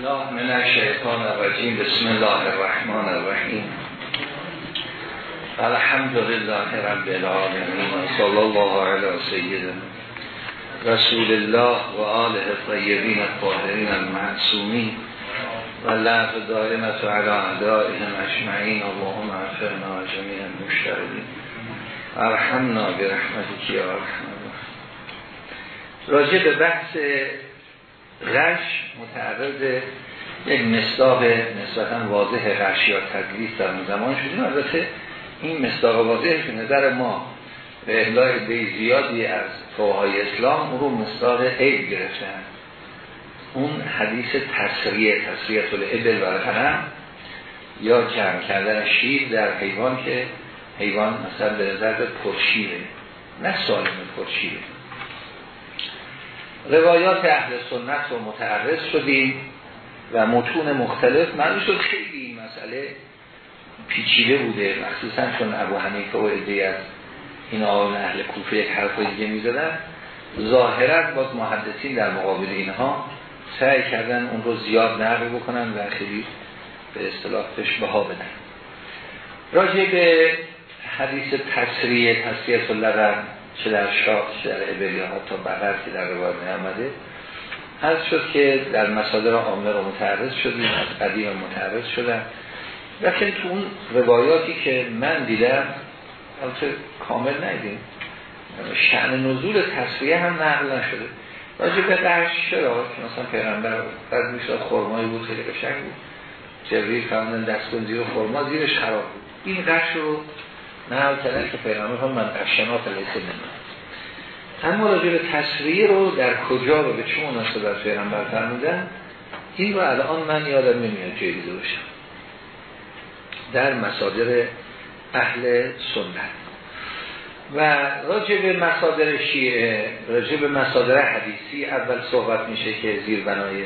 الله من الشیطان الرجیم. بسم الله الرحمن الرحیم. الحمد لله رب العالمین. صلی الله علی سیدنا رسول الله و آله طیبین الطاهرین المعصومین. و لعف دائمت علی اعدائهم اجمعین. اللهم اغفرنا جمیع المشتغلین ارحمنا برحمتك یا ارحم راجع به بحث غش متعرض یک مصداق نسبتا واضح غش یا تدلیس در اون زمان شدیم البته این مصداق واضح که نظر ما به احلای به زیادی از فوهای اسلام اون رو مصداق عیب گرفتن. اون حدیث تصریه تصریه الابل و یا جمع کردن شیر در حیوان که حیوان مثلا به نظر پرشیره. نه سالم پرشیره. روایات اهل سنت رو متعرض شدیم و متون مختلف معلوم شد خیلی این مسئله پیچیده بوده مخصوصا چون ابو حنیفه و عده از این آقایان اهل کوفه یک حرف دیگه می‌زدن. ظاهرت باز محدثین در مقابل اینها سعی کردن اون رو زیاد نقل بکنن و خیلی به اصطلاح ها بدن. راجع به حدیث تصریه تصریه لبن چه در شاه چه در ابلی تا بغر که در روایت آمده هر شد که در مسادر عامه رو متعرض شدیم از قدیم متعرض شدن. لیکن تو اون روایاتی که من دیدم البته کامل ندیدیم. شعن نزول تصویه هم نقل نشده. راجع به قرش چرا؟ که مثلا پیغمبر بعد میشه خرمایی بود خیلی قشنگ بود. جبریل فرمودن دستون زیر خرما زیرش خراب بود. این قرش رو نه کردن که پیغمبر هم من قشنات لیسه نمید اما راجع به تصریه رو در کجا رو به چه مناسبت پیغمبر فرمودن این رو الان من یادم نمیاد جایی دیده باشم. در مصادر اهل سنت. و راجع به مصادر شیعه راجع به مصادر حدیثی اول صحبت میشه که زیر بنای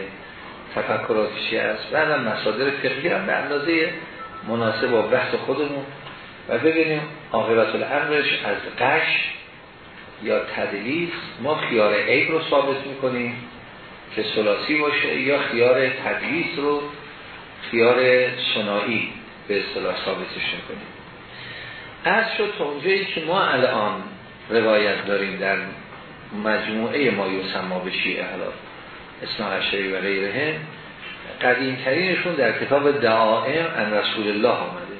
تفکرات شیعه است. بعدم مصادر فقهی هم به اندازه مناسب با بحث خودمون و ببینیم عاقبت الامرش از قش یا تدلیس ما خیار عیب رو ثابت می‌کنیم که سلاسی باشه یا خیار تدلیس رو خیار سنایی به اصطلاح ثابتش می‌کنیم. از شد تا اونجایی که ما الان روایت داریم در مجموعه ما یوسما به شیعه حالا اسنا و غیره قدیم ترینشون در کتاب دعائم ان رسول الله آمده.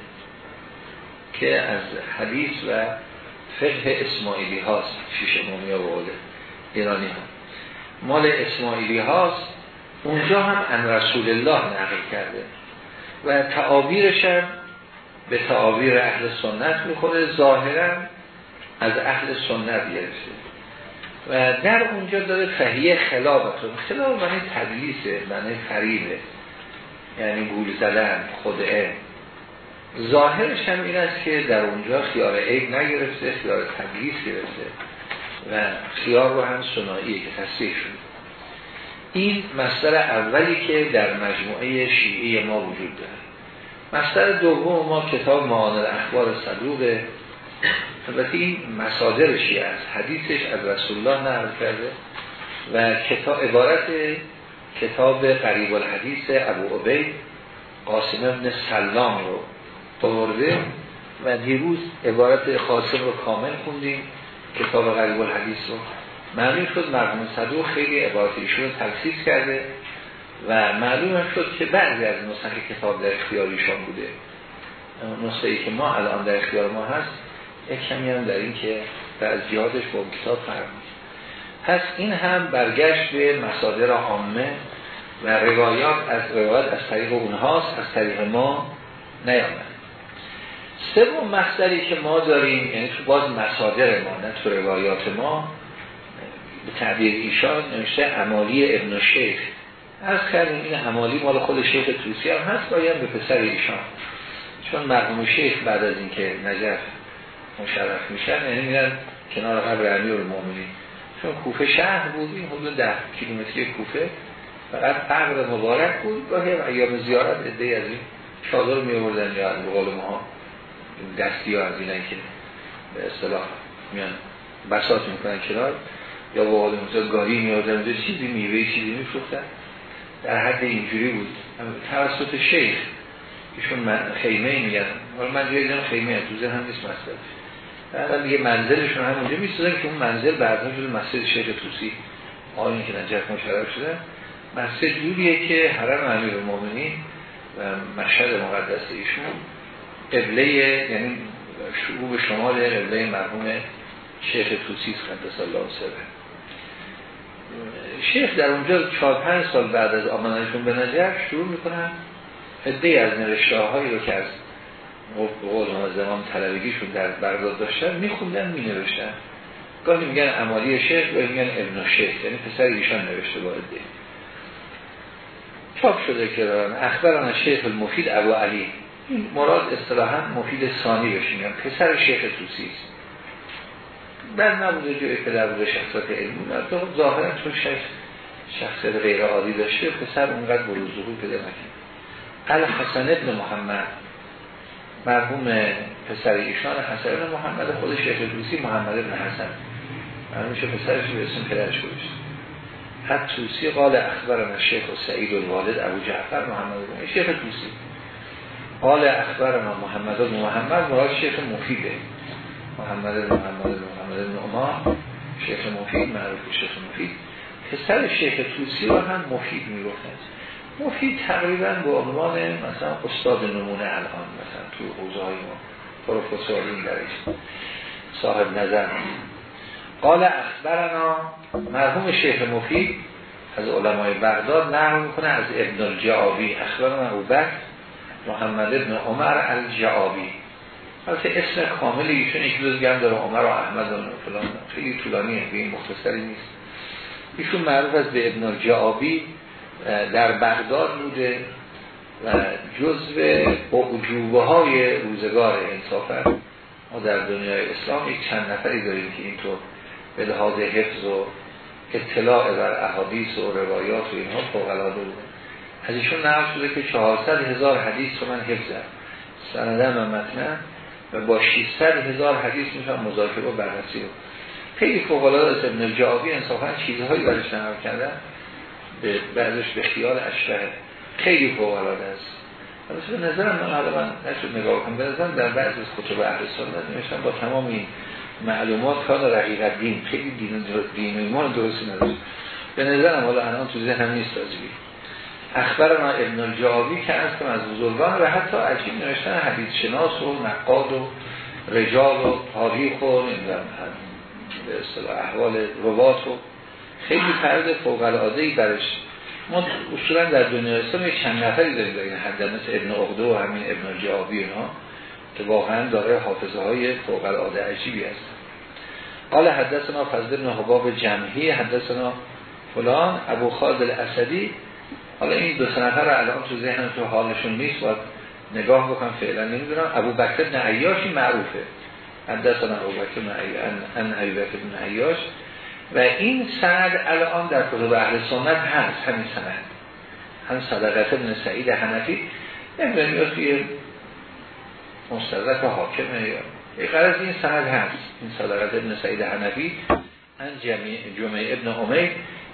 که از حدیث و فقه اسماعیلی هاست شیش امامی و قول ایرانی ها. مال اسماعیلی هاست اونجا هم ان رسول الله نقل کرده. و تعابیرش هم به تعابیر اهل سنت می‌خوره ظاهرا از اهل سنت گرفته. و در اونجا داره فهیه خلابتون خلاب معنی تدلیسه معنی فریبه. یعنی گول زدن خدعه ظاهرش هم این است که در اونجا خیار عیب نگرفته خیار تدلیس گرفته و خیار رو هم سناییه که تصریح شده. این مصدر اولی که در مجموعه شیعی ما وجود داره. مصدر دوم ما کتاب معانل اخبار صدوقه. البته این مصادر شیعه است. حدیثش از رسول الله نقل کرده و کتاب عبارت کتاب قریب الحدیث ابو عبید قاسم ابن سلام رو آورده و دیروز عبارت خاصم رو کامل خوندیم کتاب غریب الحدیث رو. معلوم شد مرحوم صدوق خیلی عبارت ایشون تلسیز کرده و معلوم شد که بعضی از نسخه کتاب در اختیار ایشان بوده. نسخه ای که ما الان در اختیار ما هست یک کمی هم در این که بعضیاتش با کتاب فرق پس این هم برگشت به مصادر عامه و روایات از روایات از طریق اونهاست از طریق ما نیامد. سوم مصدری که ما داریم یعنی تو باز مصادر ما نه تو روایات ما به تعبیر ایشان نوشته عمالی ابن شیخ. از کردیم این عمالی مال خود شیخ توسی هم هست باید به پسر ایشان. چون مرحوم شیخ بعد از اینکه نجف مشرف میشن یعنی میرن کنار قبر امیر المومنی چون کوفه شهر بود این حدود ده کیلومتری کوفه فقط قبر مبارک بود. گاهی ایام زیارت ادهی از این چادر می آوردن یا از بقال ما. دستی ها از اینن که به اصطلاح میان بساط می‌کنن کنار یا با آدم مثلا گاری میادن چیزی میوه چیزی میفروختن. در حد اینجوری بود. توسط شیخ ایشون خیمه میگن. حالا من جایی دیدم خیمه تو هم نیست مسئله بعد میگه منزلشون همونجا میستدن که اون منزل بعدا شده مسجد شیخ توسی آنی که نجف مشرف شده. مسجد جوریه که حرم امیر المومنین و مشهد مقدس ایشون قبله یعنی شعوب شمال قبله مرحوم شیخ توسی قدس الله سره شیخ در اونجا چهار پنج سال بعد از آمدنشون به نجف شروع می‌کنن. عده از نوشته هایی رو که از قول زمان طلبگیشون در برداد داشتن میخوندن مینوشتن. گاهی میگن امالی شیخ و میگن ابن شیخ یعنی پسر ایشان نوشته با عده چاپ شده که اخبران شیخ المفید ابو علی این مراد اصطلاحا مفید ثانی بشین یعنی پسر شیخ توسی است. بعد نبوده جوی پدر بوده شخصات علمی. تو ظاهرا چون شیخ شخصیت غیر عادی داشته پسر اونقدر بروز ظهور پیدا نکرد. قال حسن ابن محمد مرحوم پسر ایشان حسن ابن محمد خود شیخ توسی محمد ابن حسن. مرحوم میشه پسرش به اسم پدرش گذاشت حد توسی قال اخبرنا شیخ و سعید الوالد ابو جعفر محمد ابن شیخ توسی. قال اخبرنا محمد ابن محمد مراد شیخ مفیده. محمد ابن محمد ابن محمد ابن عمر شیخ مفید معروف شیخ مفید. پسر شیخ توسی رو هم مفید می‌گفتند مفید تقریبا به عنوان مثلا استاد نمونه الان مثلا تو حوزه ما. پروفسورین درش. صاحب نظر. قال اخبرنا مرحوم شیخ مفید از علمای بغداد نقل می‌کنه از ابن الجعابی اخبرنا ابو بکر محمد ابن عمر الجعابی. البته اسم کامل ایشون یک گرم داره. عمر و احمد و فلان. خیلی طولانیه به این مختصری نیست. ایشون معروف از به ابن الجعابی در بغداد بوده و جزو عجوبه های روزگار انصافا ما در دنیای اسلام یک چند نفری داریم که اینطور به لحاظ حفظ و اطلاع بر احادیث و روایات و اینها فوق از ایشون نقل شده که 400 هزار حدیث رو من حفظم سندن و متنه و با 600 هزار حدیث میشم مذاکره و بررسی رو خیلی فوق العاده از ابن الجعابی انصافا چیزهایی برش نقل کردن. به بعضش به خیال اشبه خیلی فوق است. البته به نظرم من حالا من نشد نگاه کنم. به در بعض از کتب اهل سنت نوشتم با تمام این معلومات کان رقیق دین خیلی دین دین و ایمان درستی نداشت. به نظرم حالا الان تو ذهنم نیست راجبی. اخبر ما ابن الجاوی که از از بزرگان و حتی عجیب نوشتن حدیث شناس و نقاد و رجال و تاریخ و نمی‌دونم به اصطلاح احوال روات و خیلی فرد فوق العاده ای برش ما اصولا در دنیا اسلام یک چند نفری داریم در این حد مثل ابن عقده و همین ابن جعابی اینا که واقعا داره حافظه های فوق العاده عجیبی هست قال حدثنا فضل ابن حباب جمعی حدثنا فلان ابو خالد الاسدی حالا این دو نفر رو الان تو ذهن تو حالشون نیست باید نگاه بکن فعلا نمی‌دونم. ابو بکر بن عیاشی معروفه. حدثنا ابو بکر بن ان ابو بکر بن عیاش. و این سند الان در کتب اهل سنت هست همین سند. هم صدقت ابن سعید حنفی نمی‌دونم یا توی مستدرک حاکمه یا قرض این سند هست. این صدقت ابن سعید حنفی ان جمعه ابن عمر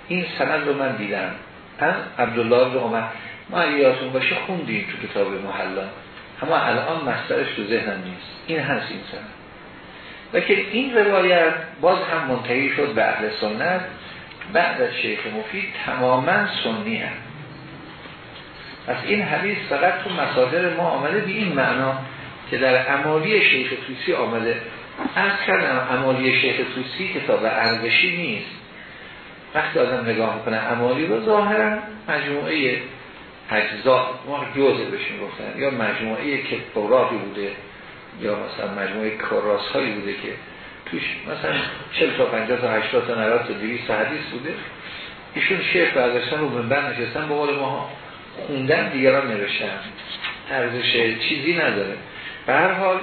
این سند رو من دیدم. هم عبدالله ابن عمر ما یادتون باشه خوندیم تو کتاب محلا. اما الان مصدرش تو ذهنم نیست. این هست این سند. لیکن این روایت باز هم منتهی شد به اهل سنت بعد از شیخ مفید تماما سنی هم. از این حدیث فقط تو مصادر ما آمده به این معنا که در امالی شیخ توسی آمده. از کردم امالی شیخ توسی کتاب ارزشی نیست. وقتی آدم نگاه می‌کنه امالی رو ظاهرا مجموعه اجزا ما جوزه بشین گفتن. یا مجموعه که اوراقی بوده یا مثلا مجموعه کراس هایی بوده که توش مثلا 40 تا 50 تا 80 تا 90 تا 200 حدیث بوده. ایشون شیخ برداشتن رو منبر نشستن به قول ما خوندن دیگران نوشتن. ارزش چیزی نداره. به هر حال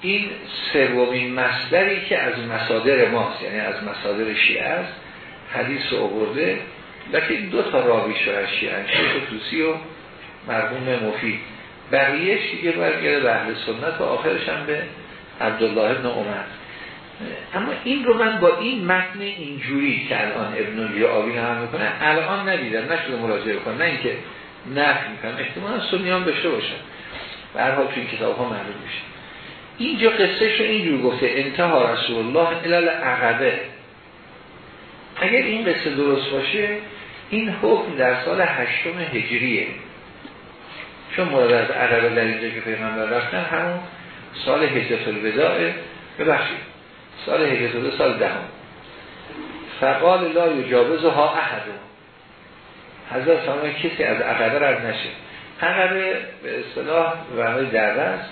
این سومین مصدری که از مصادر ماست یعنی از مصادر شیعه است حدیث رو آورده لیکن دو تا راوی از شیعه شیخ توسی و مرحوم مفید. بقیه دیگه برگرده؟ به اهل سنت و آخرش هم به عبدالله ابن عمر. اما این رو من با این متن اینجوری که الان ابن آبی هم می‌کنه الان ندیدم نشده مراجعه کنم نه اینکه نفی می‌کنم احتمالا سنیان داشته باشن. حال تو این کتاب ها معلوم میشه. اینجا قصه شو اینجور گفته انتها رسول الله الال عقبه اگر این قصه درست باشه این حکم در سال هشتم هجریه. چون مورد از عقبه در اینجا که پیغمبر رفتن همون سال هجرت الوداع. ببخشید سال هجرت سال دهم. فقال لا یجابز ها احدون حضرت فرمای کسی از عقبه رد نشه. عقبه به اصطلاح ورهای درست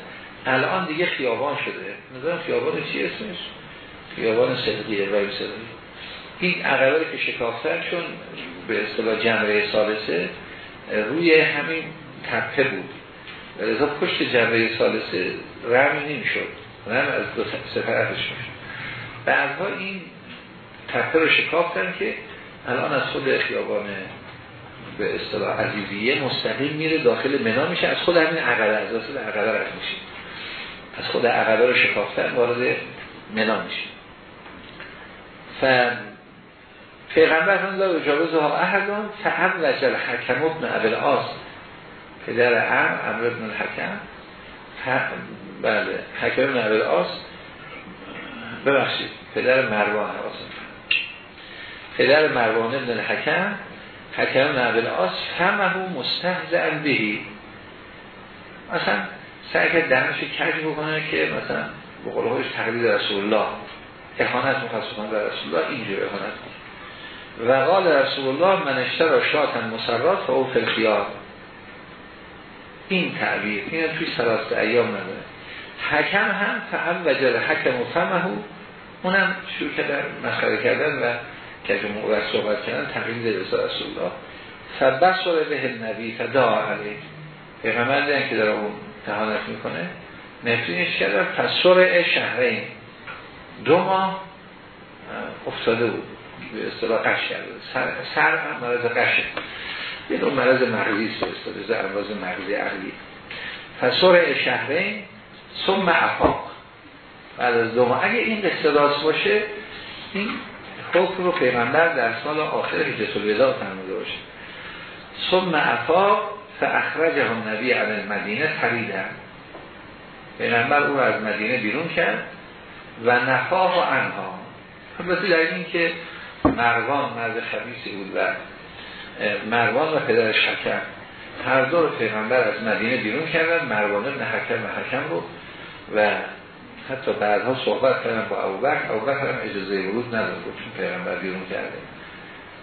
الان دیگه خیابان شده. نظرم خیابان چی اسمش؟ خیابان صدقی ابراهیم صدقی این عقبه که شکافتن چون به اصطلاح جمعه سالسه روی همین تپه بود. لذا پشت جمعه سالسه رمی نمی شد رم از دو سفرتش می‌شد. بعدها این تپه رو شکافتن که الان از خود خیابان به اصطلاح عزیزیه مستقیم میره داخل منا میشه. از خود همین عقبه از اصل عقبه رد میشه. از خود عقبه رو شکافتن وارد منا میشه. ف پیغمبر هم لا اجابه ها احدان فهم وجل حکم ابن ابل آس پدر ام امر ابن الحکم. بله حکم ابن ابل آس ببخشید پدر مروان پدر مروان ابن الحکم حکم نبل آس همه مستهزن بهی مثلا سعی کرد دهنش کج بکنه که مثلا به قول تقلید رسول الله احانت مخصوصان در رسول الله اینجور احانت قال رسول الله من اشترا شاتن مسرات و او فلخیار این تعبیر این توی سلاست ایام نداره. حکم هم فهم وجل حکم و فهمه اونم شروع کردن مسخره کردن و که موقع صحبت کردن تقلید رسول الله. فبصر به نبی فدا علیه. پیغمبر دیدن که داره اون تهانت می‌کنه. نفرینش کرده فسر شهرین. دو ماه افتاده بود. به اصطلاح قش کرده. سر, سر مرض قشه یه دو مرض مغزی است به امراض مغزی عقلی. فسر شهرین ثم افاق بعد از دو ماه اگه این قصه باشه این حکم رو پیغمبر در سال آخر هجرت الوداع فرموده باشه. ثم افاق فاخرجه نبی عن المدینه خریدن پیغمبر او از مدینه بیرون کرد و نفاه و انها البته در این که مروان مرد خبیثی بود و مروان و پدرش حکم هر دو رو پیغمبر از مدینه بیرون کردن مروان ابن حکم و حکم رو و حتی بعدها صحبت کردن با ابوبکر ابوبکر هم اجازه ورود نداد چون پیغمبر بیرون کرده.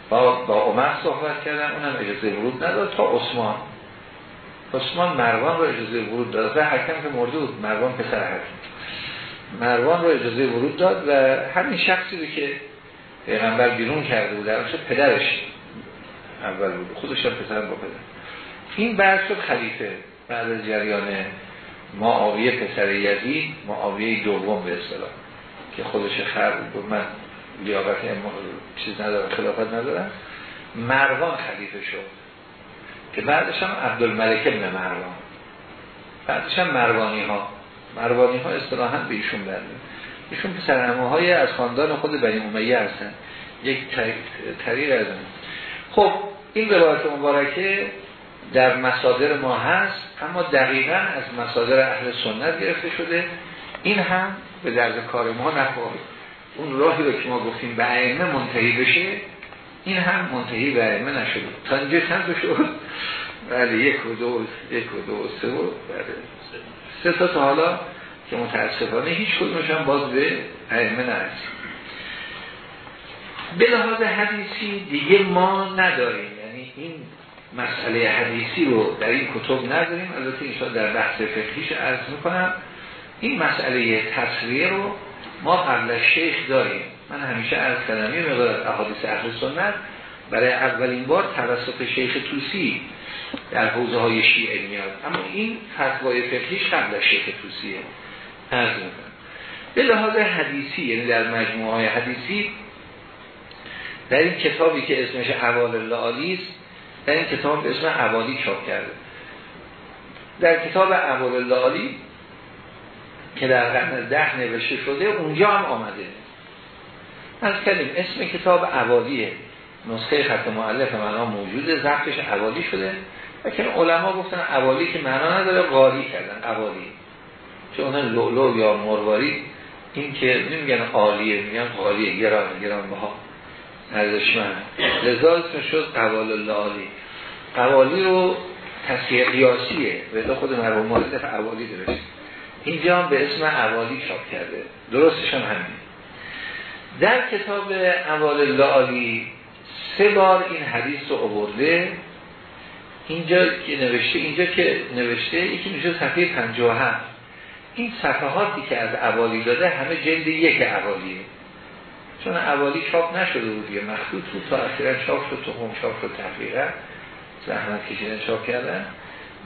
با با عمر صحبت کردن اونم اجازه ورود نداد تا عثمان. عثمان مروان رو اجازه ورود داد. و حکم که مرده بود مروان پسر حکم. مروان رو اجازه ورود داد و همین شخصی که پیغمبر بیرون کرده بود در پدرش اول بود. خودش هم پسر با پدر. این بعد شد خلیفه بعد از جریان معاویه پسر یزید معاویه دوم به اصطلاح که خودش خر بود. من لیاقت چیز ندارم خلافت ندارم. مروان خلیفه شد. که بعدش هم عبدالملک ابن مروان. بعدش هم مروانی ها مروانی ها اصطلاحا به ایشون برده ایشون پسر های از خاندان خود بنی امیه هستن. یک طریق از خب این روایت مبارکه در مصادر ما هست اما دقیقا از مصادر اهل سنت گرفته شده. این هم به درد کار ما نخواهد اون راهی رو که ما گفتیم به ائمه منتهی بشه این هم منتهی به ائمه نشده. تا اینجا چند شد؟ بله یک و دو یک و دو سه و بله. سه تا تا حالا که متاسفانه هیچ کدومش هم باز به ائمه نرسید. به لحاظ حدیثی دیگه ما نداریم. یعنی این مسئله حدیثی رو در این کتب نداریم. البته این در بحث فقهیش عرض می‌کنم. این مسئله تصویه رو ما قبل از شیخ داریم. من همیشه عرض کردم این مقدار احادیث اهل سنت برای اولین بار توسط شیخ توسی در حوزه های شیعه میاد. اما این فتوای فقهیش قبل از شیخ توسیه. عرض می‌کنم. به لحاظ حدیثی یعنی در مجموعه های حدیثی در این کتابی که اسمش حوال الله است در این کتاب به اسم حوالی چاپ کرده. در کتاب حوال الله که در قرن ده نوشته شده اونجا هم آمده. از کلیم اسم کتاب عوالیه. نسخه خط معلف معنا موجوده ضبطش عوالی شده. لیکن علما گفتن عوالی که معنا نداره قاری کردن عوالی. چون لولو یا مرواری این که نمیگن عالیه میگن قالیه گران گران بها ارزشمند. لذا اسم شد قوال الله عالی قوالی رو تصحیح قیاسیه. به خود مرحوم مالک عوالی درست اینجا هم به اسم عوالی چاپ کرده. درستش هم همین. در کتاب اول الله سه بار این حدیث رو آورده. اینجا که نوشته اینجا که نوشته یکی میشه صفحه 57 این صفحاتی که از اوالی داده همه جلد یک اوالیه چون اوالی چاپ نشده بود یه مخصوص بود. تا اخیرا چاپ شد تو هم چاپ شد تحقیقا. زحمت کشیدن چاپ کردن.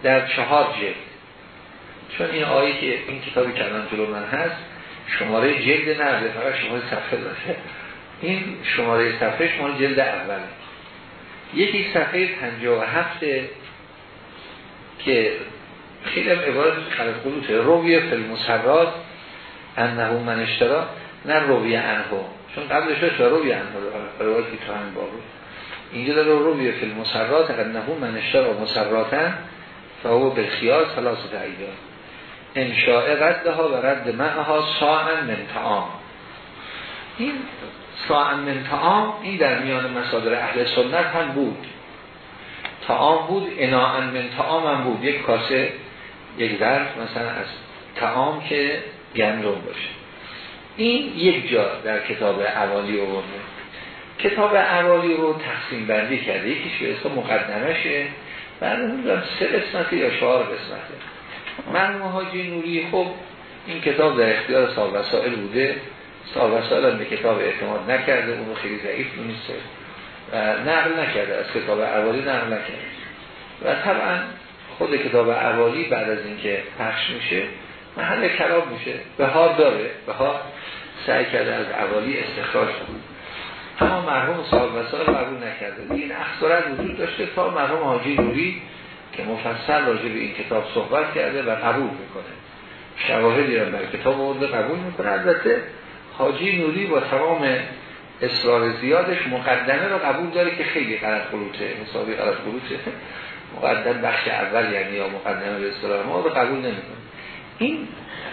در چهار جلد. چون این آیه که این کتابی که جلو من هست شماره جلد نرده فقط شماره صفحه داره این شماره صفحه شماره جلد اوله یکی صفحه 57 که خیلی هم عبارت خلط قلوته رویه فیلمسرات انهو من اشترا نه رویه انهو. چون قبلش داشت رویه انهو روایتی تو همین بابو اینجا داره رویه فیلمسرات انهو من اشترا مسراتن فهو بالخیار ثلاثه ایام انشاء ردها و رد معها ساعن من تعام این ساعن من تعام این در میان مصادر اهل سنت هم بود. تعام بود اناعن من تعام هم بود. یک کاسه یک ظرف مثلا از تعام که گندم باشه. این یک جا در کتاب عوالی آورده کتاب عوالی رو تقسیم بندی کرده. یکیش به اسم مقدمشه. بعد نمی‌دونم سه قسمتی یا چهار قسمته. من مهاجی نوری خب این کتاب در اختیار سال وسائل بوده. سال وسائل به کتاب اعتماد نکرده. اونو خیلی ضعیف دونسته و نقل نکرده. از کتاب عوالی نقل نکرده. و طبعا خود کتاب عوالی بعد از اینکه پخش میشه محل کلام میشه. به ها داره. به ها سعی کرده از عوالی استخراج کنه. اما مرحوم صاحب وسائل قبول نکرده. این اخصارت وجود داشته تا مرحوم حاجی نوری که مفصل راجع به این کتاب صحبت کرده و قبول می‌کنه. شواهدی را در کتاب آورده قبول می‌کنه. البته حاجی نوری با تمام اصرار زیادش مقدمه رو قبول داره که خیلی غلط قلوته حسابی غلط قلوته مقدم بخش اول یعنی یا مقدمه به اصطلاح ما رو قبول نمی‌کنه. این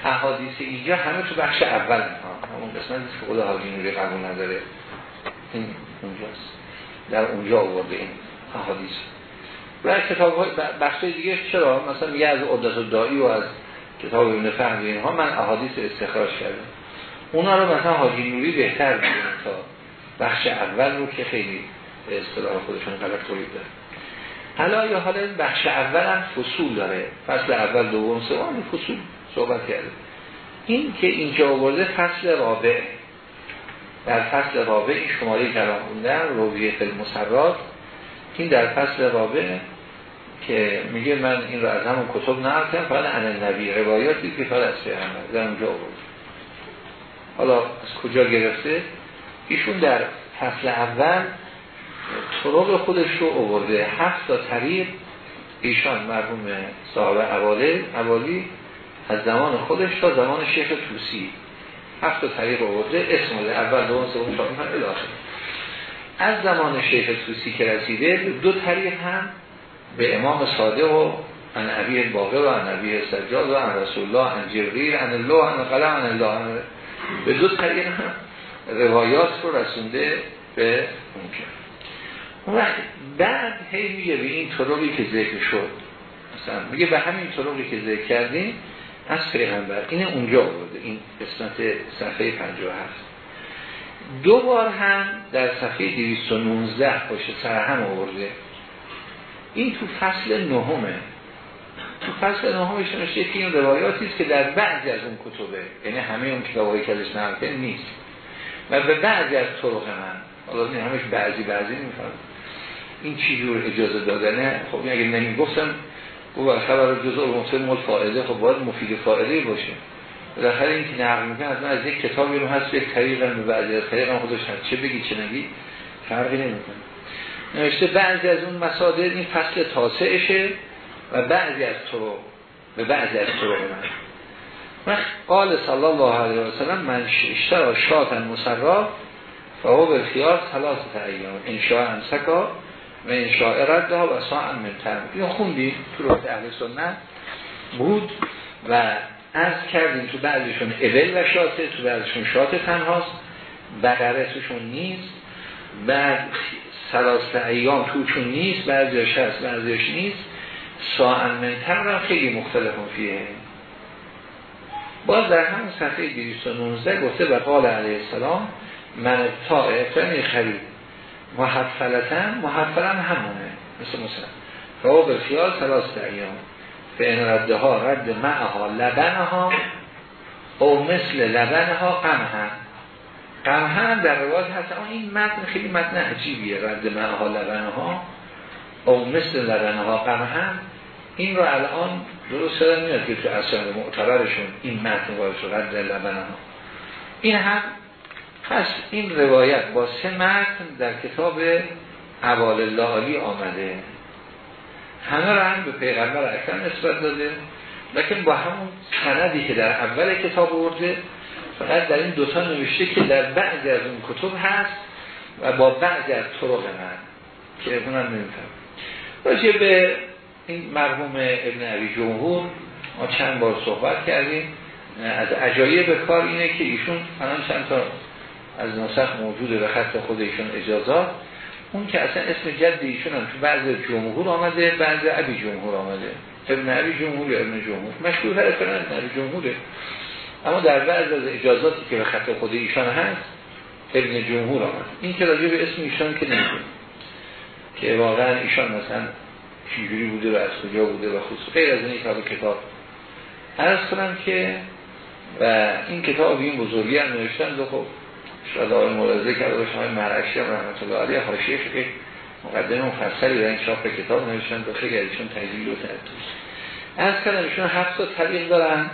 احادیث اینجا همه تو بخش اول می‌کنه همون قسمتی که خود حاجی نوری قبول نداره این اونجاست. در اونجا آورده این احادیث. و کتاب بخش دیگه چرا؟ مثلا میگه از عدت و دایی و از کتاب ابن فهم اینها من احادیث استخراج کردم. اونا رو مثلا حاجی نوری بهتر می‌دونن تا بخش اول رو که خیلی به اصطلاح خودشون غلط تولید داره. حالا یا حالا بخش اول هم فصول داره. فصل اول دوم سوم فصول صحبت کرده. این که اینجا آورده فصل رابع. در فصل رابع این شماره کلام خوندن رویه المسرات این در فصل رابع که میگه من این رو از همون کتب نقل کردم فقط عن نبی روایاتی که فقط از پیغمبر در اونجا آورد حالا از کجا گرفته؟ ایشون در فصل اول طرق خودش رو آورده. هفت تا طریق ایشان مرحوم صاحب اواله اوالی از زمان خودش تا زمان شیخ توسی. هفت تا طریق آورده. اسم اول دوم سوم چهارم الاخر از زمان شیخ توسی که رسیده دو طریق هم به امام صادق و ان عبی باقر و ان عبی سجاد و ان رسول الله ان جبریل ان الله ان قلم ان الله. به دو طریق هم روایات رو رسونده به ممکن اون وقت بعد هی میگه به این طرقی که ذکر شد مثلا میگه به همین طرقی که ذکر کردیم از پیغمبر. این اونجا آورده این قسمت صفحه 57 دو بار هم در صفحه 219 باشه سر هم آورده. این تو فصل نهمه. تو فصل نهمش نوشته که این روایاتی است که در بعضی از اون کتبه یعنی همه اون کتابایی که ازش نیست. و به بعضی از طرق من حالا همش بعضی بعضی نمیفهم این چی جور اجازه دادنه خب اگه نمی‌گفتم او خبر جزء مفصل مول فائده. خب باید مفید فائده باشه. بالاخره این که نقل می‌کنه از من از یک کتابی رو هست یک طریق به از طریق هم خودش هست. چه بگی چه نگی فرقی نمی‌کنه. نوشته بعضی از اون مصادر این فصل تاسعشه و بعضی از طرق به بعضی از طرق من قال صلی الله علیه و سلم من اشترا شاتن مسرا فهو بالخیار ثلاثه ایام. انشاء امسکا و انشاء ردها و ساعت من اینو خوندیم تو روایت اهل سنت بود و عرض کردیم تو بعضیشون اول و شاته تو بعضیشون شات تنهاست بقره توشون نیست بعد سلاسه ایام توشون نیست بعضیش هست بعضیش نیست. ساعت من تر خیلی مختلف فیه. باز در همون صفحه 219 گفته و قال علیه السلام من تا اعتنی خرید. محفلتن محفلن همونه مثل مثلا به خیال سلاس ایام این رده ها رد معها لبن ها او مثل لبن ها قمهن قمهن در روایت هست. اما این متن خیلی متن عجیبیه رد معها لبن ها او مثل لبن ها قمهن این رو الان درست دارم میاد که تو اصلا معتبرشون این متن باید رد لبن ها این هم پس این روایت با سه متن در کتاب عوال الله آمده. همه رو هم به پیغمبر اکرم نسبت داده. لیکن با همون سندی که در اول کتاب ورده فقط در این دوتا نوشته که در بعضی از اون کتب هست و با بعضی از طرق من که اونم نمی‌تونم راجع به این مرحوم ابن عبی جمهور ما چند بار صحبت کردیم. از عجایب کار اینه که ایشون الان چند تا از نسخ موجوده به خط خود ایشون اجازات اون که اصلا اسم جد ایشون هم تو بعض جمهور آمده بعض عبی جمهور آمده. ابن عبی جمهور یا ابن جمهور؟ مشهور هر ابن عبی جمهوره. اما در بعض از اجازاتی که به خط خود ایشان هست ابن جمهور آمده. این که راجع به اسم ایشان که نمیده که واقعا ایشان مثلا چجوری بوده و از کجا بوده و خصوص غیر از این کتاب کتاب عرض کنم که و این کتاب این بزرگی هم نوشتن خب آقای مولازه کرده باشه های مرعشی هم رحمت الله علیه حاشیه که مقدمه مفصلی در این چاپ کتاب نوشتن و خیلی ازشون تجلیل و تحتیل از کردم ایشون هفت طریق دارن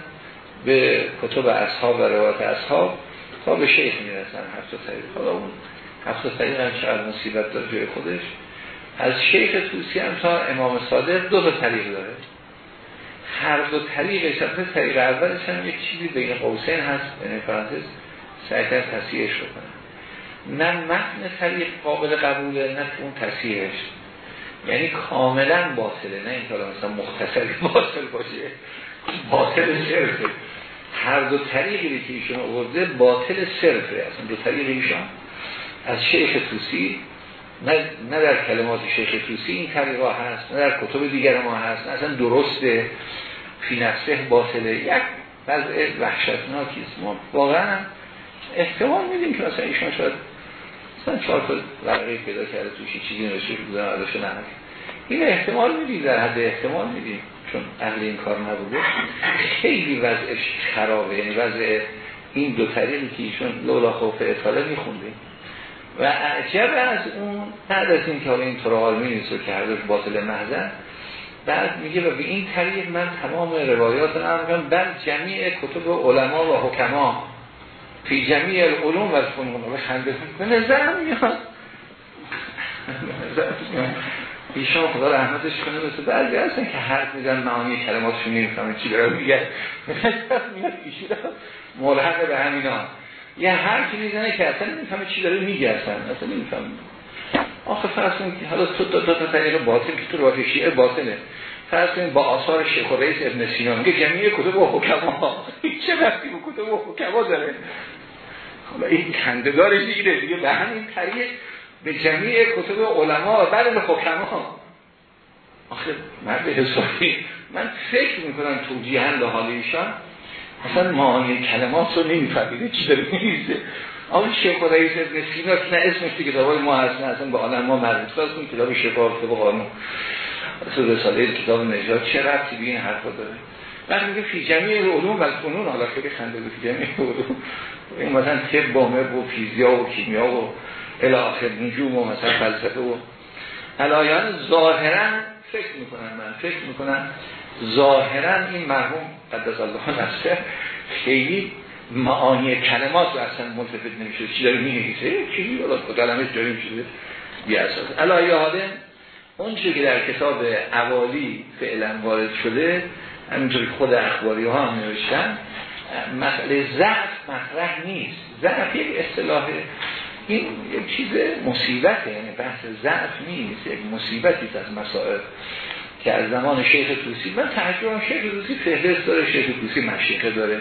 به کتب اصحاب و روایت اصحاب تا به شیخ می‌رسن هفت طریق حالا اون هفت طریق هم چقدر مصیبت داره جای خودش. از شیخ توسی هم تا امام صادق دو تا طریق داره. هر دو طریقش طریق اولش هم یک چیزی بین قوسین هست بین فرانسیس سعی کرد تصیحش کنه نه متن طریق قابل قبوله نه اون تصیحش یعنی کاملا باطله نه این طور مثلا مختصر باطل باشه. باطل صرفه. هر دو طریقی که ایشون آورده باطل صرفه. اصلا دو طریق ایشون. از شیخ توسی نه, نه در کلمات شیخ توسی این طریقا هست نه در کتب دیگر ما هست نه اصلا درسته. فی نفسه باطله. یک وضع وحشتناکیست ما واقعا احتمال میدیم که مثلا ایشون شاید مثلا چهار تا ورقه پیدا کرده توشی چیزی نوشته بودن ازش نه. این احتمال میدیم در حد احتمال میدیم چون اهل این کار نبوده. خیلی وضعش خرابه یعنی وضع این دو طریقی که ایشون لولا خوف اطاله میخوندیم. و عجب از اون بعد از این که این طور می نیست که هر باطل محضر بعد میگه و به این طریق من تمام روایات رو بل جمعی کتب علما و حکما فی جمعی العلوم و فنون و خنده به نظر میاد. ایشان خدا رحمتش کنه مثل بعضی هستن که حرف میزن معانی کلماتشون نمی‌فهمه چی داره میگه میاد ایشون ملحق به همینا. یه حرفی می‌زنه که اصلا نمی‌فهمه چی داره میگه اصلا. اصلا نمی‌فهمه. آخه فرض که حالا تو دو تا طریق باطل که تو رو شیعه باطله. فرض کنید با آثار شیخ و رئیس ابن سینا میگه جمعی کتب و حکما. چه وقتی با کتب و حکما داره؟ حالا این کندگارش دیگه دیگه به همین طریق به جمعی کتب علما بعد به حکما. آخه مرد حسابی من فکر می‌کنم توجیهن به حال ایشان مثلا معانی کلمات رو نمیفهمیده چی داره میریزه. آن شیخ رئیس ابن سینا نه اسمش تو کتاب ما هست نه اصلا با آدم ما مربوط است این کتاب شفا و قانون اصلا رساله کتاب نجات چه ربطی به این حرفا داره؟ بعد میگه فی جمعی علوم و فنون حالا خیلی خنده بود فی جمعی علوم این مثلا طب و و فیزیا و کیمیا و الاخر نجوم و مثلا فلسفه و علایان ظاهرا فکر می‌کنن من فکر می‌کنن ظاهرا این مرحوم قدس الله نفسه خیلی معانی کلمات رو اصلا ملتفت نمیشه چی داره می‌نویسه چیزی حالا کلمه جاری میشه بی اساس علایه اون که در کتاب اوالی فعلا وارد شده همینطوری خود اخباری ها هم نوشتن مسئله ضعف مطرح نیست. ضعف یک اصطلاح این یک چیز مصیبته یعنی بحث ضعف نیست یک مصیبتی از مسائل که از زمان شیخ توسی من تحجیرم شیخ توسی فهرست داره شیخ توسی مشیخه داره.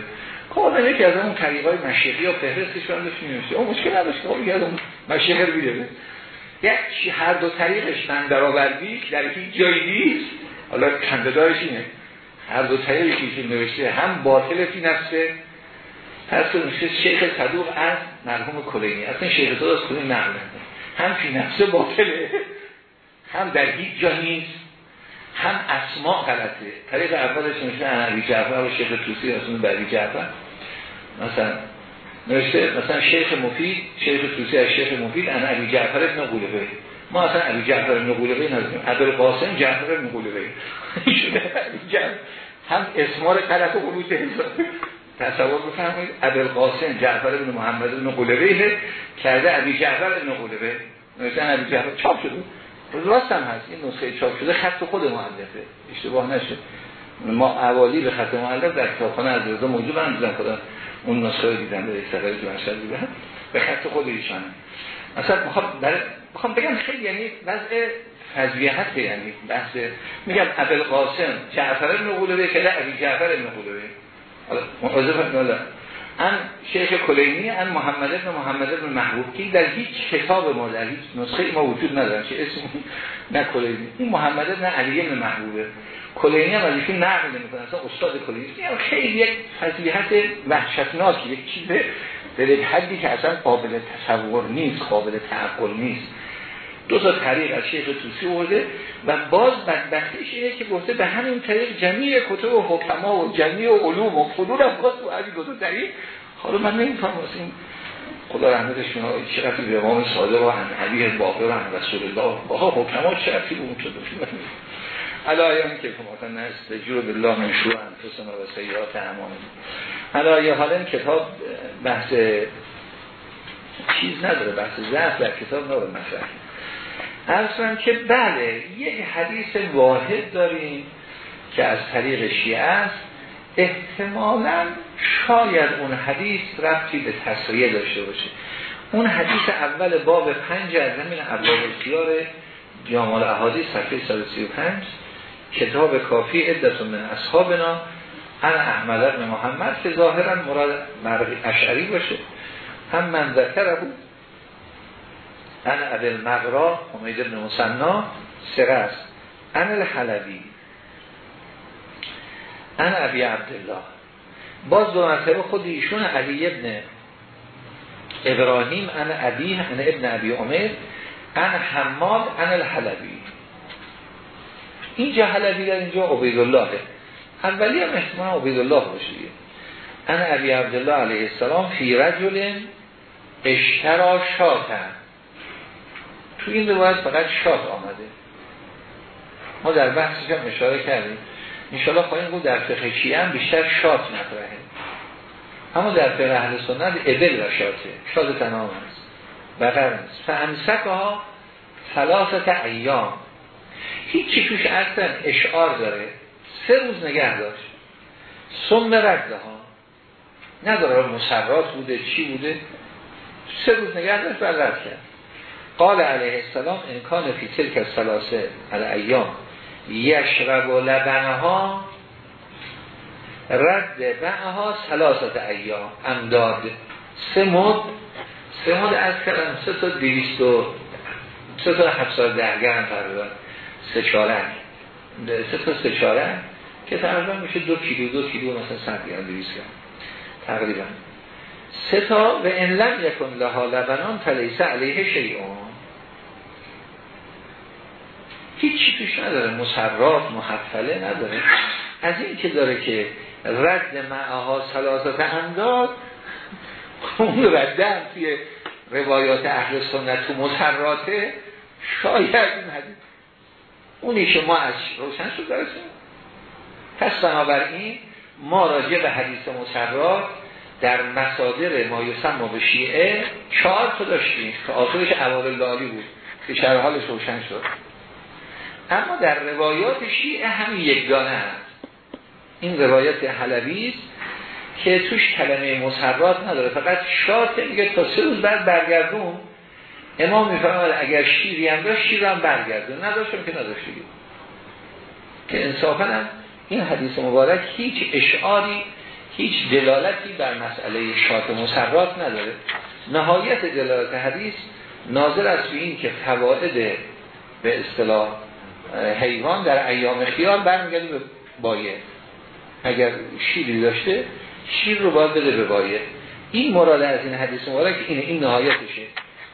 کاملا یکی از اون طریقای مشیخی یا فهرستش رو می‌نوشته اون مشکل نداشت که یکی از اون مشیخه رو بیده یک هر دو طریقش من درآوردی در هیچ جایی نیست. حالا کنددارش اینه. هر دو طریقی که نوشته هم باطل فی نفسه. پس شیخ صدوق از مرحوم کلینی. اصلا شیخ صدوق از کلینی نقل هم فی نفسه باطله. هم در هیچ جا نیست. هم اسماء غلطه. طریق اولش نوشته انبی جعفر و شیخ توسی رسول بری جعفر. مثلا نوشته مثلا شیخ مفید شیخ توسی از شیخ مفید ان علی جعفر ابن قولبه ما اصلا علی جعفر ابن قولبه نداریم عبد قاسم جعفر ابن قولبه شده هم اسمار و غلوط تصور بفرمایید عبد قاسم جعفر ابن محمد ابن قولبه کرده علی جعفر ابن قولبه نوشته علی جعفر چاپ شده. راست هم هست. این نسخه چاپ شده خط خود مؤلفه. اشتباه نشه. ما اوالی به خط مؤلف در کتابخانه از رضا موجود هم دیدم خدا اون نسخه رو دیدم به استقراری که منشر دیدم به خط خود ایشانه مثلا می‌خوام بگم خیلی یعنی وضع فضویحت یعنی بحث میگم قاسم جعفر ابن قولبه که عبی جعفر ابن قولبه حالا ان شیخ کلینی ان محمد ابن محمد ابن محبوب که در هیچ کتاب ما در هیچ نسخه ما وجود ندارن که اسم نه کلینی. این محمد ابن علی ابن محبوبه. کلینی هم از ایشون نقل نمی‌کنه اصلا استاد کلینی خیلی یک فضیحت وحشتناکی یک چیز در حدی که اصلا قابل تصور نیست قابل تعقل نیست. دو تا طریق از شیخ توسی ورده و باز بدبختیش اینه که گفته به همین طریق جمعی کتب و حکما و جمعی و علوم و فضول هم باز تو همین دو طریق. حالا من نمیفهم این خدا رحمتش کنه چقدر به امام صادق و علی باقر و رسول الله باها حکما چقدر به اون شده علایان که کماتن نست جور بالله من شروع انفسنا و سیئات اعمالنا. علایه حالا این کتاب بحث چیز نداره بحث ضعف در کتاب نداره مطرح ارسان که بله یک حدیث واحد داریم که از طریق شیعه است. احتمالا شاید اون حدیث ربطی به تصریه داشته باشه. اون حدیث اول باب پنج از زمین ابواب خیار جامال احادیث صفحه 135 کتاب کافی عدت من اصحابنا ان احمد بن محمد که ظاهرا مراد اشعری باشه. هم من ذکره بود ان ابل مغرا امید ابن مسنا سره است. ان الحلبی. ان ابی عبدالله. باز دو مرتبه خود ایشون علی ابن ابراهیم ان ابی ان ابن ابی عمر ان حماد ان الحلبی. اینجا حلبی در اینجا عبیدالله اولی هم احتمال عبیدالله باشه. ان ابی عبدالله علیه السلام فی رجل اشترا شاتن تو این روایت فقط شاد آمده. ما در بحثش هم اشاره کردیم. انشاءالله خواهیم بود در فقه شیعه هم بیشتر شاد مطرحه. اما در فقه اهل سنت ابل و شاته شاد تمام است. بقر است فهمسک ها ثلاثت ایام. هیچی توش اصلا اشعار داره. سه روز نگه داشت. سم رده ها نداره مسرات بوده چی بوده. سه روز نگه داشت و رد کرد. قال علیه السلام امکان فی تلک سلاسه ایام یشرب و لبنها رد بنها سلاست ایام. امداد. سه مد. سه مد از کردم. سه تا دیویست و سه تا هفتاد درگرم تقریبا. سه چارک سه تا سه چارک که تقریبا میشه دو کیلو دو کیلو مثلا ست گرم دیویست تقریبا. سه تا و ان لم یکن لها لبنان فلیسه علیه شیعون هیچی توش نداره مسرات محفله نداره. از این که داره که رد معها سلاسات انداد اون رده هم توی روایات اهل سنت و مسراته شاید این اونی که ما از روشن شد دارستیم پس بنابراین ما راجع به حدیث مسرات در مصادر ما ما به شیعه چهار تا داشتیم که آخرش عوار لالی بود که شرحالش روشن شد. اما در روایات شیعه همین یک دانه هست. این روایت حلبی است که توش کلمه مسرات نداره. فقط شاته میگه تا سه روز بعد برگردون. امام میفرماید اگر شیری هم داشت شیر هم برگردون. نداشتم که نداشتی که انصافا هم این حدیث مبارک هیچ اشعاری هیچ دلالتی بر مسئله شات مسرات نداره. نهایت دلالت حدیث ناظر است به این که فواید به اصطلاح حیوان در ایام خیال برمیگرده به بایه. اگر شیری داشته شیر رو باید بده به بایه. این مراد از این حدیث مبارک اینه این نهایتشه.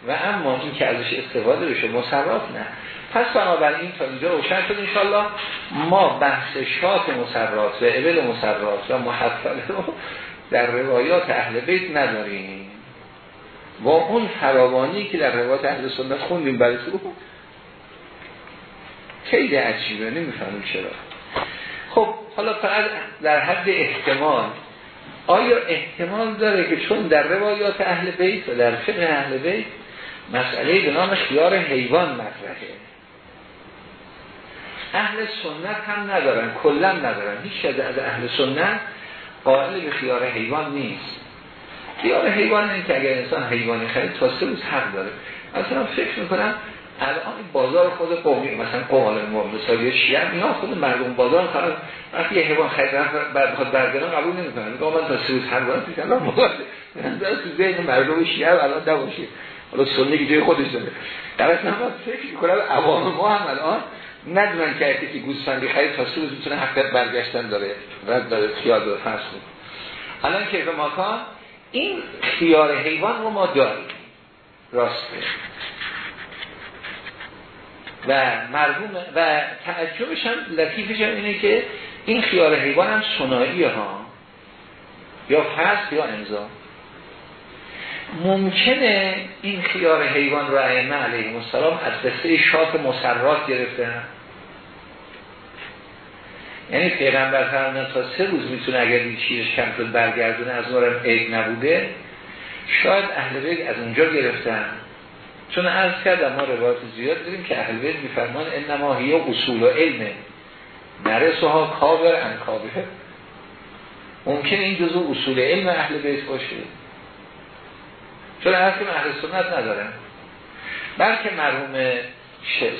و اما این که ازش استفاده بشه مسرات نه. پس بنابراین تا اینجا روشن شد انشالله ما بحث شات مسرات و ابل مسرات و محفله رو در روایات اهل بیت نداریم. با اون فراوانی که در روایات اهل سنت خوندیم برای خیلی عجیبه نمی‌فهمیم چرا. خب حالا فقط در حد احتمال آیا احتمال داره که چون در روایات اهل بیت و در فقه اهل بیت مسئله به نام خیار حیوان مطرحه؟ اهل سنت هم ندارن کلا ندارن. هیچ از اهل سنت قائل به خیار حیوان نیست. خیار حیوان این که اگر انسان حیوانی خرید تا سه روز حق داره. مثلا فکر می‌کنم الان بازار خود قومی مثلا قوم مثلا شیعه اینا خود مردم بازار خلاص وقتی یه حیوان خریدن بعد بخواد برگردن قبول نمی‌کنن. میگه من تا حق دارم فکر کنم در تو مردم شیعه الان نباشه. حالا سنی که جای خودش داره. در اصل هم فکر کنم عوام ما هم الان ندونن که که گوسفندی خرید تا سه روز می‌تونه حق برگشتن داره رد داره خیال داره فرض الان که به ماکان؟ این خیار حیوان رو ما داریم. راسته و مرحوم و تعجبش هم لطیفش هم اینه که این خیار حیوان هم سنایی ها. یا فصل یا امضا. ممکنه این خیار حیوان رو ائمه علیه السلام از قصه شات مسرات گرفتن. یعنی پیغمبر فرمودن تا سه روز می‌تونه اگر این چیزش کم برگردونه از نورم عید نبوده. شاید اهل بیت از اونجا گرفتن. چون عرض کردم ما روایت زیاد داریم که اهل بیت میفرمان انما هی اصول و علمه نرسوها کابر ان کابر. ممکنه این جزو اصول علم اهل بیت باشه. چون عرض اهل سنت ندارن. بلکه مرحوم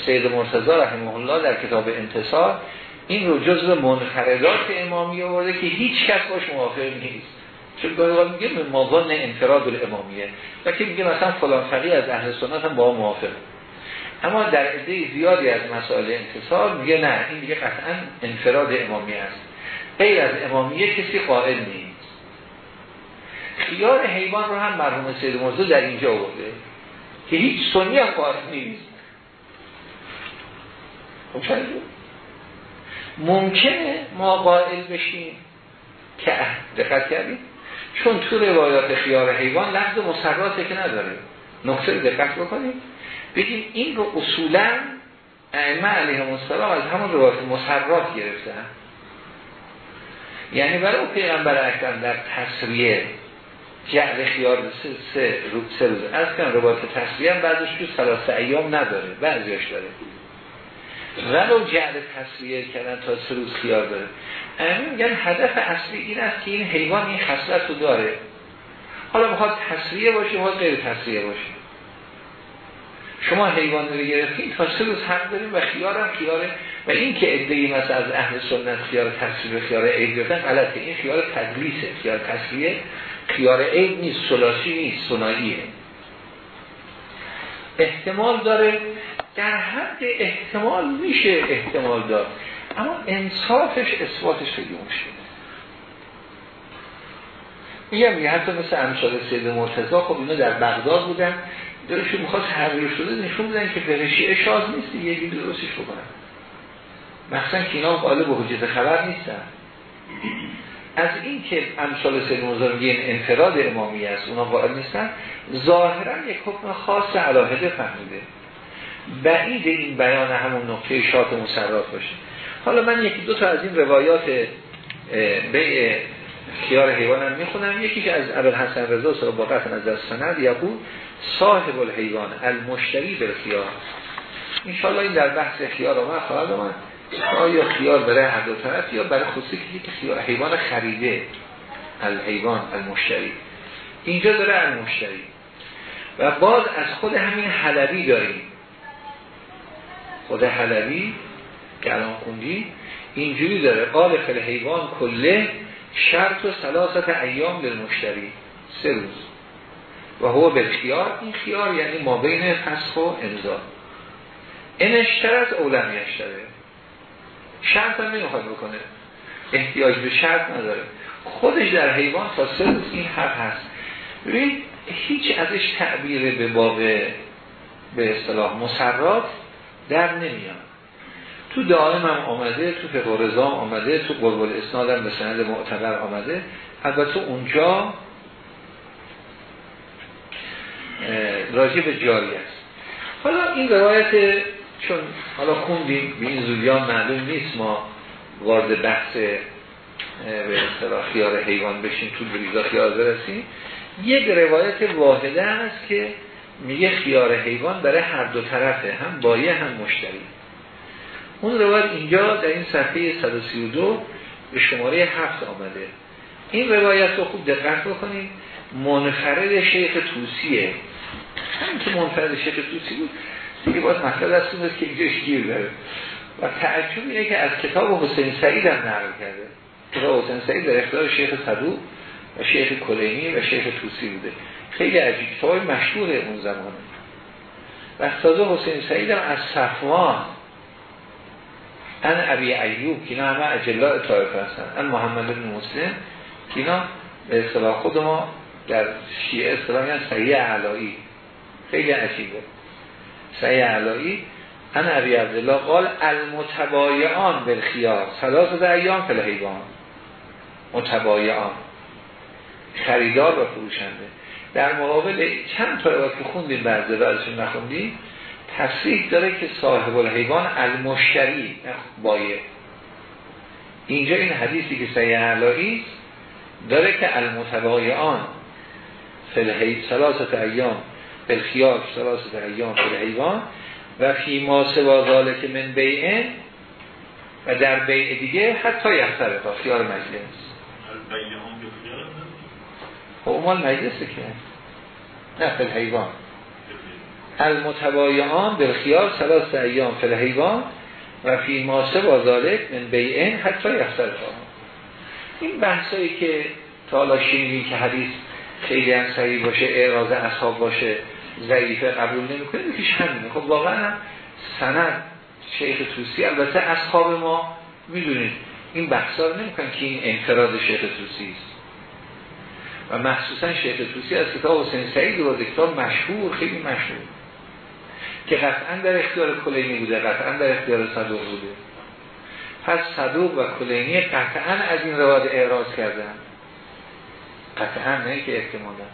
سید مرتضی رحمه الله در کتاب انتصار این رو جزو منخردات امامی آورده که هیچ کس باش موافق نیست. چون گاهی میگه مازان انفراد الامامیه. و که میگه مثلا فلان فقیه از اهل سنت هم با موافق اما در عده زیادی از مسائل انتصار میگه نه این دیگه قطعا انفراد امامی است. غیر از امامیه کسی قائل نیست. خیار حیوان رو هم مرحوم سید مرزو در اینجا آورده که هیچ سنی هم قائل نیست. خب ممکنه ما قائل بشیم. که دقت کردیم چون تو روایات خیار حیوان لفظ مسراته که نداره. نقطه دقت بکنیم. بگیم این رو اصولا ائمه علیه السلام از همون روایات مسرات گرفتن. یعنی برای پیغمبر اکرم در تصریه جعل خیار سه, سه روز. از کن روایت تصریه هم بعدش تو سلاسه ایام نداره. بعضیش داره. ولو جعل تصویه کردن تا سه روز خیار داره. امین میگن هدف اصلی این است که این حیوان این خصلت رو داره. حالا بخواد تصویه باشه باید غیر تصویه باشه. شما حیوان رو گرفتین تا سه روز حق داریم و خیار هم خیاره. و این که ادهی مثلا از اهل سنت خیار تصویه خیار عید گرفتن غلطه. این خیار تدلیسه خیار تصویه. خیار عید نیست سلاسی نیست سناییه. احتمال داره در حد احتمال میشه احتمال داد. اما انصافش اثباتش خیلی مشکله میگم یه حتی مثل امثال سید مرتضا خب اینا در بغداد بودن. دلشون می‌خواست حقیق شده نشون بودن که فرشی اشاز نیست یکی درستش بکنن. مثلا که اینا قالب و حجت خبر نیستن. از این که امثال سید مرتضا میگن انفراد امامی است اونا قائل نیستن ظاهرا یک حکم خاص علاهده فهمیده. بعید این بیان همون نقطه شاط مسرات باشه. حالا من یکی دو تا از این روایات به خیار حیوانم می‌خونم. یکی که از ابل حسن رضا سر باقت از از سند یقول صاحب الحیوان المشتری به خیار انشاءالله این در بحث خیار آمد. خواهد آمد. آیا خیار برای هر دو طرف یا برای خصوصی که خیار حیوان خریده. الحیوان المشتری. اینجا داره المشتری. و باز از خود همین حلبی داریم. خود حلبی الان خوندی اینجوری داره. قال فل حیوان کله شرط و سلاست ایام مشتری سه روز. و هو به خیار این خیار یعنی ما بین فسخ و امضا. این اشترت اولم یشتره. شرط هم نمی‌خواد بکنه. احتیاج به شرط نداره. خودش در حیوان تا سه روز این حق هست. ببین هیچ ازش تعبیر به باب به اصطلاح مسرات در نمیاد. تو دائم هم آمده تو فقه آمده تو قرب الاسناد هم به سند معتبر آمده. البته اونجا راجع به جاری است. حالا این روایت چون حالا خوندیم به این زودیان معلوم نیست ما وارد بحث به اصطلاح خیار حیوان بشیم تو بریزا خیار برسیم. یک روایت واحده هست که میگه خیار حیوان برای هر دو طرفه هم بایه هم مشتری. اون روایت اینجا در این صفحه 132 به شماره هفت آمده. این روایت رو خوب دقت بکنید. منفرد شیخ توسیه. همین که منفرد شیخ توسی بود دیگه باز مطلب دست که اینجاش گیر داره و تعجب اینه که از کتاب حسین سعید هم نقل کرده. کتاب حسین سعید در اختیار شیخ صدوق و شیخ کلینی و شیخ توسی بوده. خیلی عجیب. کتاب مشهور اون زمانه. و تازه حسین سعید هم از صفوان. ان ابی ایوب که اینا همه اجلاء طایف هستن. ان محمد بن مسلم که اینا به اصطلاح خود ما در شیعه اصطلاح میگن صحیح علایی خیلی عجیبه. صحیح علایی ان ابی عبدالله قال المتبایعان بالخیار. ثلاثه ایام فل حیوان متبایعان. خریدار و فروشنده. در مقابل چند تا رو که خوندیم بعضه بعضشون نخوندیم تصریح داره که صاحب الحیوان المشتری بایه. اینجا این حدیثی که سیه علایی داره که المتبایعان فلحی سلاست ایام بالخیار سلاست ایام فلحیوان و فی ما سوا که من بیعه و در بیع دیگه حتی یختره تا خیار مجلس. خب مال مجلسه که نه فلحیوان المتبایعان بالخیار سلاس ایام فل حیوان و فی ماسه با من بیعن حتی یفتر این بحثایی که تا حالا که حدیث خیلی هم صحیح باشه اعراض اصحاب باشه ضعیفه قبول نمی‌کنه یکیش همینه. خب واقعا هم سند شیخ توسی البته اصحاب ما می‌دونید این بحثا رو نمی‌کنن که این انفراد شیخ توسی است. و مخصوصا شیخ توسی از کتاب حسین سعید و کتاب مشهور خیلی مشهور. که قطعا در اختیار کلینی بوده قطعا در اختیار صدوق بوده. پس صدوق و کلینی قطعا از این رواد اعراض کردن. قطعا نه که احتمالا.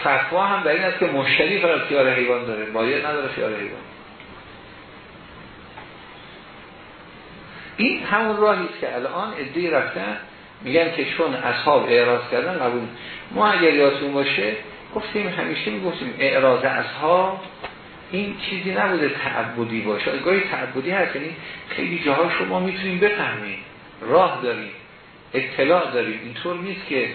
فتوا هم در این است که مشتری فقط خیار حیوان داره باید نداره خیار حیوان. این همون راهی است که الان ادعی رفتن میگن که چون اصحاب اعراض کردن قبول ما اگر یادتون باشه گفتیم همیشه می‌گفتیم اعراض اصحاب این چیزی نبوده تعبدی باشه. گاهی تعبدی هست یعنی خیلی جاها شما می‌تونیم بفهمیم. راه داریم اطلاع داریم. اینطور نیست که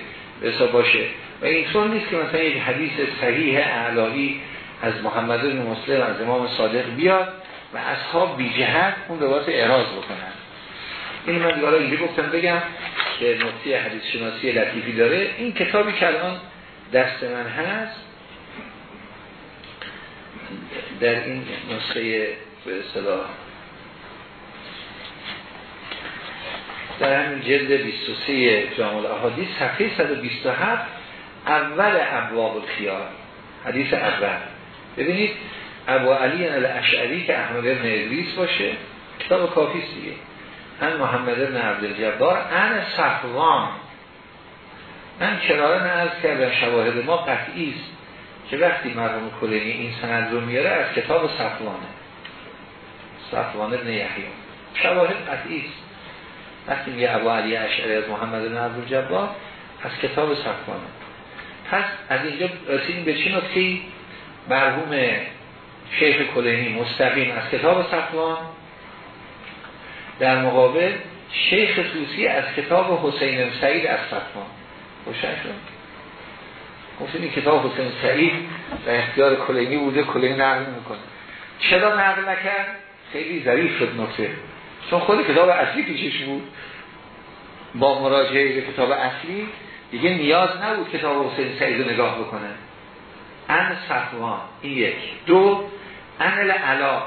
بسا باشه. و اینطور نیست که مثلا یک حدیث صحیح اعلایی از محمد بن مسلم از امام صادق بیاد و اصحاب بی جهت اون روایت اعراض بکنن. این من اینجا گفتم بگم که نقطه حدیث شناسی لطیفی داره. این کتابی که الان دست من هست در این نسخه به اصطلاح در همین جلد 23 جامع الاحادیث صفحه 127 اول ابواب الخیار. حدیث اول. ببینید ابو علی الاشعری که احمد ابن ادریس باشه کتاب کافی دیگه. ان محمد ابن عبدالجبار ان صفوان. من کراره نرز کردم شواهد ما قطعی است که وقتی مرحوم کلینی این سند رو میاره از کتاب صفوانه. صفوان ابن یحیی. شواهد قطعی است. وقتی میگه ابو علی اشعری از محمد بن عبدالجبار از کتاب صفوانه. پس از اینجا رسیدیم به چی نکته مرحوم شیخ کلینی مستقیم از کتاب صفوان در مقابل شیخ توسی از کتاب حسین سعید از صفوان روشن شد؟ گفتیم این کتاب حسین سعید و اختیار کلینی بوده کلینی نقل می‌کنه. چرا نقل نکرد؟ خیلی ظریف شد نکته. چون خود کتاب اصلی پیشش بود؟ با مراجعه به کتاب اصلی دیگه نیاز نبود کتاب حسین سعید رو نگاه بکنه. ان صفوان این یک. دو ان علا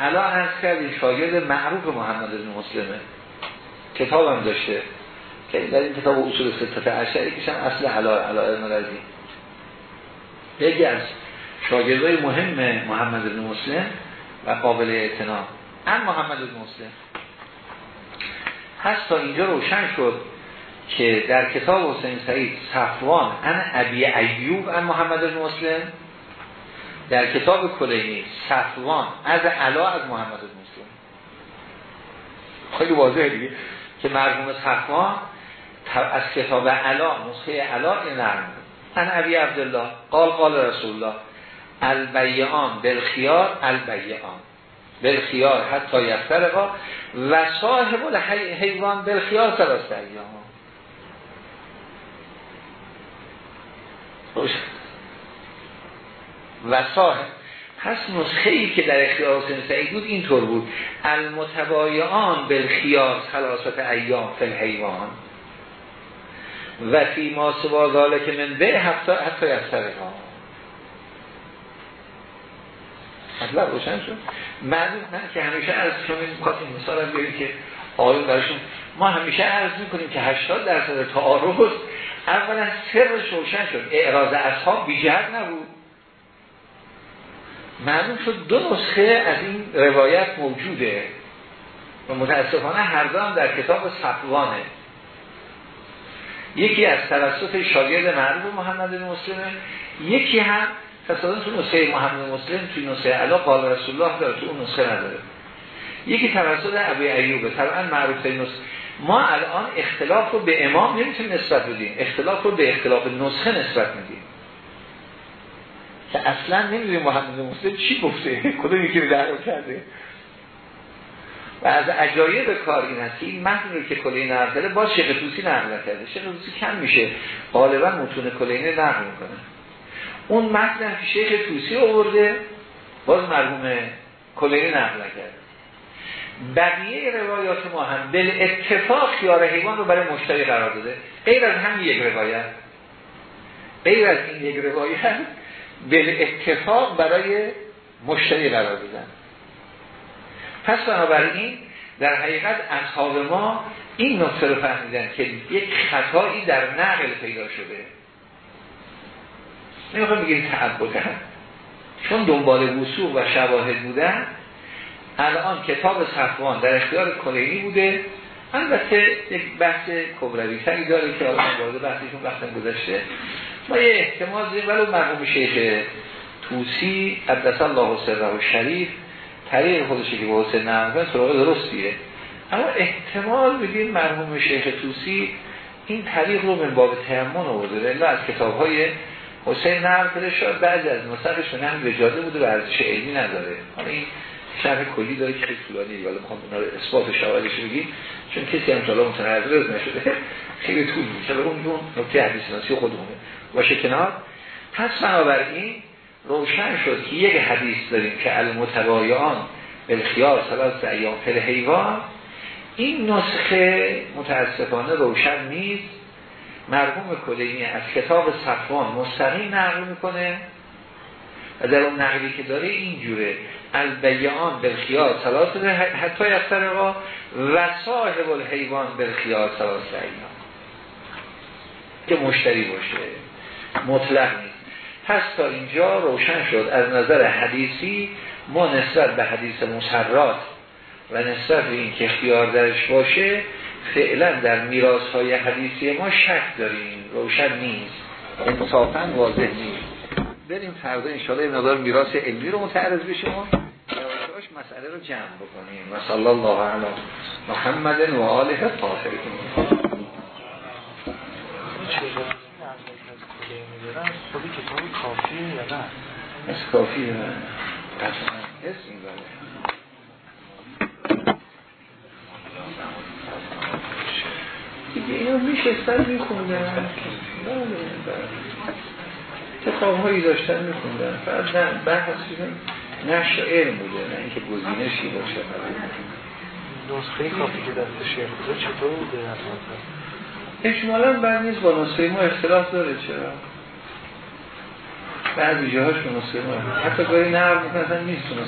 علا هست کردیم شاگرد معروف محمد بن مسلمه. کتاب هم داشته. که در این کتاب اصول ستت عشری کشن اصل علا علا رزی. یکی از شاگردای مهم محمد بن مسلم و قابل اعتنام ان محمد بن مسلم. هست تا اینجا روشن شد که در کتاب حسین سعید صفوان ان ابی ایوب ان محمد بن مسلم در کتاب کلینی صفوان از علا از محمد بن مسلم. خیلی واضحه دیگه که مرحوم صفوان از کتاب علا نسخه علا این نرم ان ابی عبدالله قال قال رسول الله البیعان بالخیار البیعان. بالخیار حتی یفترقا و صاحب الحیوان بالخیار ثلاث ایام. و صاحب پس نسخه ای که در اختیار حسین سعید بود اینطور بود. المتبایعان بالخیار ثلاثت ایام فی الحیوان و فی ما سوا که من به حتی حتی یفترقا مطلب روشن شد؟ معلوم نه که همیشه عرض کنیم این مثال هم بیاریم که آیون برشون ما همیشه عرض می‌کنیم که 80 درصد تعارض اولا سرش روشن شد. اعراض اصحاب بیجهت نبود. معلوم شد دو نسخه از این روایت موجوده و متاسفانه هر دو هم در کتاب صفوانه. یکی از توسط شاگرد معروف محمد بن مسلمه یکی هم تصادم تو نسخه محمد مسلم توی نسخه علا قال رسول الله داره تو اون نسخه نداره. یکی توسط ابی ایوبه طبعا معروف نسخه. ما الان اختلاف رو به امام نمی‌تونیم نسبت بدیم. اختلاف رو به اختلاف نسخه نسبت میدیم. که اصلا نمی‌دونیم محمد مسلم چی گفته کدوم یکی رو کرده. و از عجایب کار این هست این متن رو که کلینی نقل با شیخ نقل کرده شیخ توسی کم میشه غالبا متون کلینی نقل می‌کنه. اون متن که شیخ توسی آورده باز مرحوم کلینی نقل کرده بقیه روایات ما هم بل اتفاق خیار حیوان رو برای مشتری قرار داده. غیر از هم یک روایت غیر از این یک روایت بل اتفاق برای مشتری قرار دادن. پس بنابراین در حقیقت اصحاب ما این نکته رو فهمیدن که یک خطایی در نقل پیدا شده. نمی‌خوام بگیم تعبدن. چون دنبال وصول و شواهد بودن الان کتاب صفوان در اختیار کلینی بوده. البته یک بحث کبروی سری داره که آقا وارد بحثشون وقتا گذاشته ما یه احتمال داریم ولو مرحوم شیخ توسی قدس الله سره و شریف طریق خودشی که به حسین نعمه سراغ درستیه. اما احتمال بدیم مرحوم شیخ توسی این طریق رو من باب تیمون آورده الا از کتاب های حسین نعمه شاید بعضی از نسخش هم وجاده بوده و ارزش علمی نداره. حالا این شرح کلی داره که خیلی طولانیه ولی می‌خوام اونا رو اثبات شواهدش بگیم چون کسی هم تا متنظر نشده خیلی طول میشه اون اون نکته حدیث ناسی خودمونه. باشه کنار. پس بنابراین روشن شد که یک حدیث داریم که المتبایعان بالخیار ثلاث ایام فل حیوان این نسخه متاسفانه روشن نیست. مرحوم کلینی از کتاب صفوان مستقیم نقل می‌کنه و در اون نقلی که داره اینجوره. البیعان بالخیار ثلاث حتی یفترقا و صاحب الحیوان بالخیار ثلاث ایام که مشتری باشه. مطلق نیست. پس تا اینجا روشن شد. از نظر حدیثی ما نسبت به حدیث مسرات و نسبت به این که اختیار درش باشه فعلا در میراث های حدیثی ما شک داریم. روشن نیست. انصافا واضح نیست. بریم فردا انشاءالله این مقدار میراث علمی رو متعرض بشیم و مسئله رو جمع بکنیم. و صلی الله علی محمد و آله طاهرین. خودی کتاب کافیه یا نه؟ از کافیه قطعا اسم بله دیگه اینو میشستن میخوندن. کتاب هایی داشتن میخوندن. فقط نه بحث نشر علم بوده نه اینکه گزینشی باشه. نسخه کافی که دست شیخ بوده چطور بوده؟ احتمالا بعد نیست با نسخه ما اختلاف داره چرا؟ بعضی جاهاش به ما حتی گاهی نقل می‌کنن نیست به ما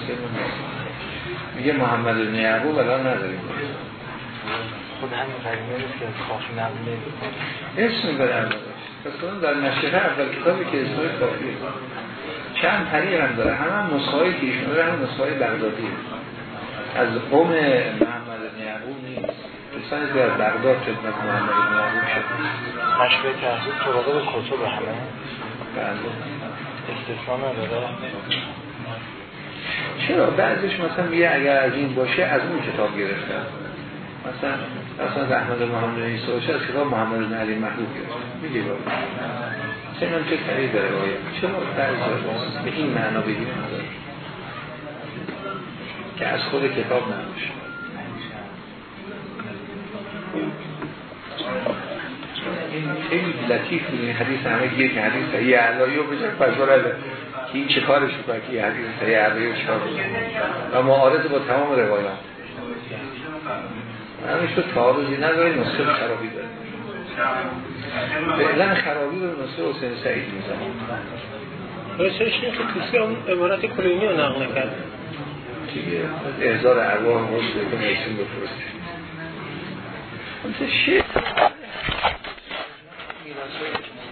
میگه محمد بن یعقوب الان نداریم. خود همین نیست که کافی نمی‌کنه. اسم برم پس در نشره اول کتابی که اسمای کافی چند طریق هم داره. همه هم نسخه های که ایشون داره هم نسخه های بغدادی. از قوم محمد بن یعقوب نیست. که از بغداد خدمت محمد بن یعقوب شد. مشبه تحصیل به کتب همه. بله. استثنا چرا؟ بعضش مثلا میگه اگر از این باشه از اون کتاب گرفتن. مثلا مثلا احمد محمد عیسی باشه از کتاب محمد بن علی محبوب میگه بابا چه چه طریق داره باید چرا بعضی به این معنا بگیم؟ که از خود کتاب نباشه. این خیلی لطیف بود. این حدیث همه که حدیث صحیح علایی رو بشه. فشارده که این چه کارش بود که حدیث صحیح علایی رو چکار و معارض با تمام روایات. همش تو تعارضی نداره نسخه خرابی داره فعلا خرابی رو نسخه حسین سعید می‌زنه رسول شیخ توسی اون عبارت کلینی رو نقل کرد دیگه احضار ارواح مصر که میسیم بفرسته شیخ می‌رسه